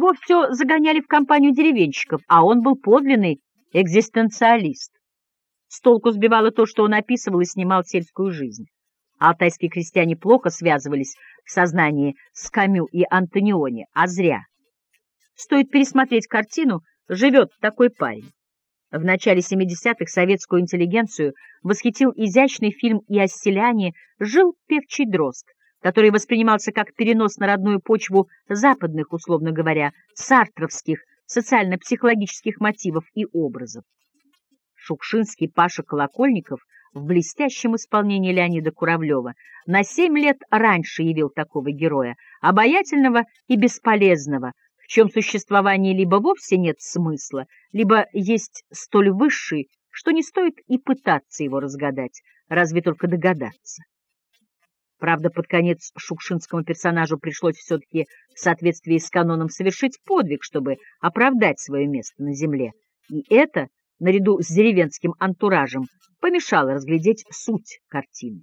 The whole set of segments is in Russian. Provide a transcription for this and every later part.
Его все загоняли в компанию деревенщиков, а он был подлинный экзистенциалист. С толку сбивало то, что он описывал и снимал сельскую жизнь. Алтайские крестьяне плохо связывались в сознании с Камю и Антониони, а зря. Стоит пересмотреть картину «Живет такой парень». В начале 70-х советскую интеллигенцию восхитил изящный фильм «И о селяне» «Жил певчий дрозд», который воспринимался как перенос на родную почву западных, условно говоря, сартровских социально-психологических мотивов и образов. Шукшинский Паша Колокольников в блестящем исполнении Леонида Куравлева на семь лет раньше явил такого героя, обаятельного и бесполезного, в чем существование либо вовсе нет смысла, либо есть столь высший, что не стоит и пытаться его разгадать, разве только догадаться. Правда, под конец шукшинскому персонажу пришлось все-таки в соответствии с каноном совершить подвиг, чтобы оправдать свое место на земле. И это, наряду с деревенским антуражем, помешало разглядеть суть картины.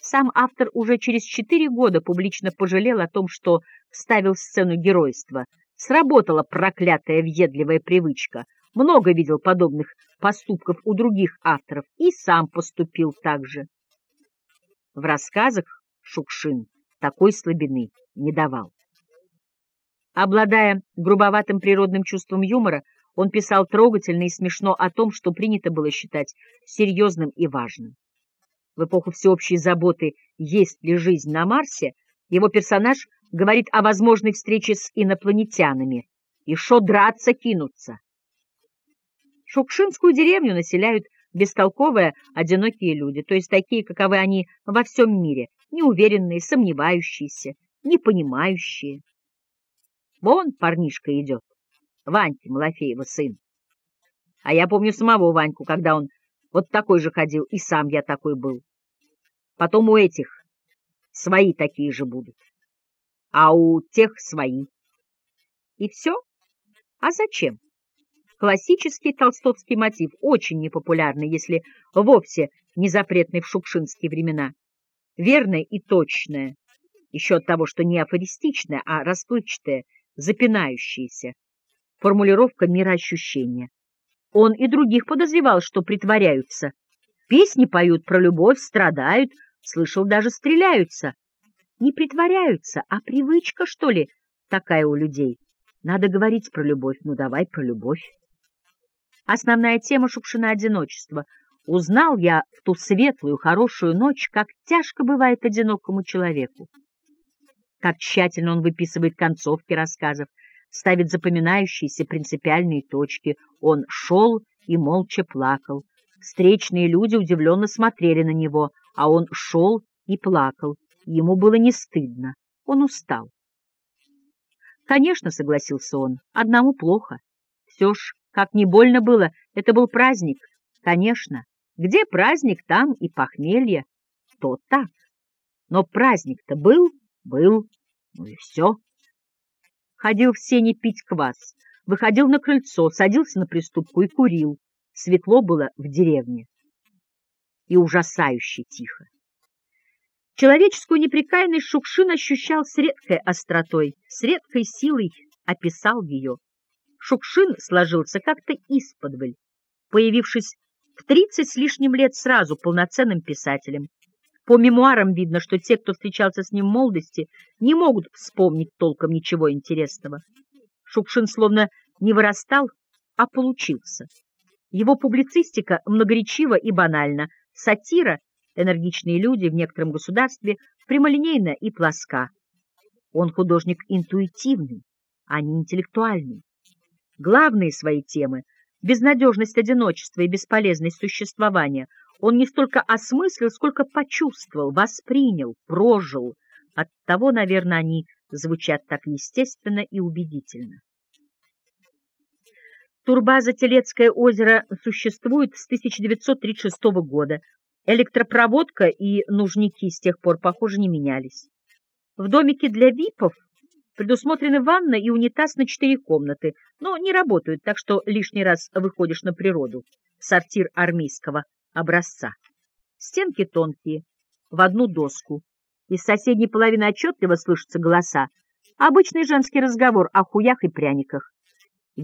Сам автор уже через четыре года публично пожалел о том, что вставил сцену геройства. Сработала проклятая въедливая привычка. Много видел подобных поступков у других авторов и сам поступил так же. В рассказах Шукшин такой слабины не давал. Обладая грубоватым природным чувством юмора, он писал трогательно и смешно о том, что принято было считать серьезным и важным. В эпоху всеобщей заботы «Есть ли жизнь на Марсе?» его персонаж говорит о возможной встрече с инопланетянами и шо драться кинуться. Шукшинскую деревню населяют бестолковые, одинокие люди, то есть такие, каковы они во всем мире, неуверенные, сомневающиеся, непонимающие. Вон парнишка идет, Ваньки Малафеева сын. А я помню самого Ваньку, когда он вот такой же ходил, и сам я такой был. Потом у этих свои такие же будут, а у тех свои. И все? А зачем? Классический толстовский мотив, очень непопулярный, если вовсе не запретный в шукшинские времена. Верное и точное, еще от того, что не афористичное, а расплывчатое, запинающееся. Формулировка мироощущения. Он и других подозревал, что притворяются. Песни поют про любовь, страдают, слышал, даже стреляются. Не притворяются, а привычка, что ли, такая у людей. Надо говорить про любовь, ну давай про любовь. Основная тема Шукшина — одиночество. Узнал я в ту светлую, хорошую ночь, как тяжко бывает одинокому человеку. Как тщательно он выписывает концовки рассказов, ставит запоминающиеся принципиальные точки. Он шел и молча плакал. Встречные люди удивленно смотрели на него, а он шел и плакал. Ему было не стыдно. Он устал. Конечно, согласился он, одному плохо. Все ж как не больно было, это был праздник. Конечно, где праздник, там и похмелье. То так. Но праздник-то был, был, ну и все. Ходил в сене пить квас, выходил на крыльцо, садился на приступку и курил. Светло было в деревне. И ужасающе тихо. Человеческую непрекаянность Шукшин ощущал с редкой остротой, с редкой силой описал ее. Шукшин сложился как-то исподволь, появившись в тридцать с лишним лет сразу полноценным писателем. По мемуарам видно, что те, кто встречался с ним в молодости, не могут вспомнить толком ничего интересного. Шукшин словно не вырастал, а получился. Его публицистика многоречива и банальна, сатира, энергичные люди в некотором государстве, прямолинейна и плоска. Он художник интуитивный, а не интеллектуальный главные свои темы — безнадежность одиночества и бесполезность существования — он не столько осмыслил, сколько почувствовал, воспринял, прожил. Оттого, наверное, они звучат так естественно и убедительно. Турбаза Телецкое озеро существует с 1936 года. Электропроводка и нужники с тех пор, похоже, не менялись. В домике для ВИПов Предусмотрены ванна и унитаз на четыре комнаты, но не работают, так что лишний раз выходишь на природу. Сортир армейского образца. Стенки тонкие, в одну доску. Из соседней половины отчетливо слышатся голоса. Обычный женский разговор о хуях и пряниках.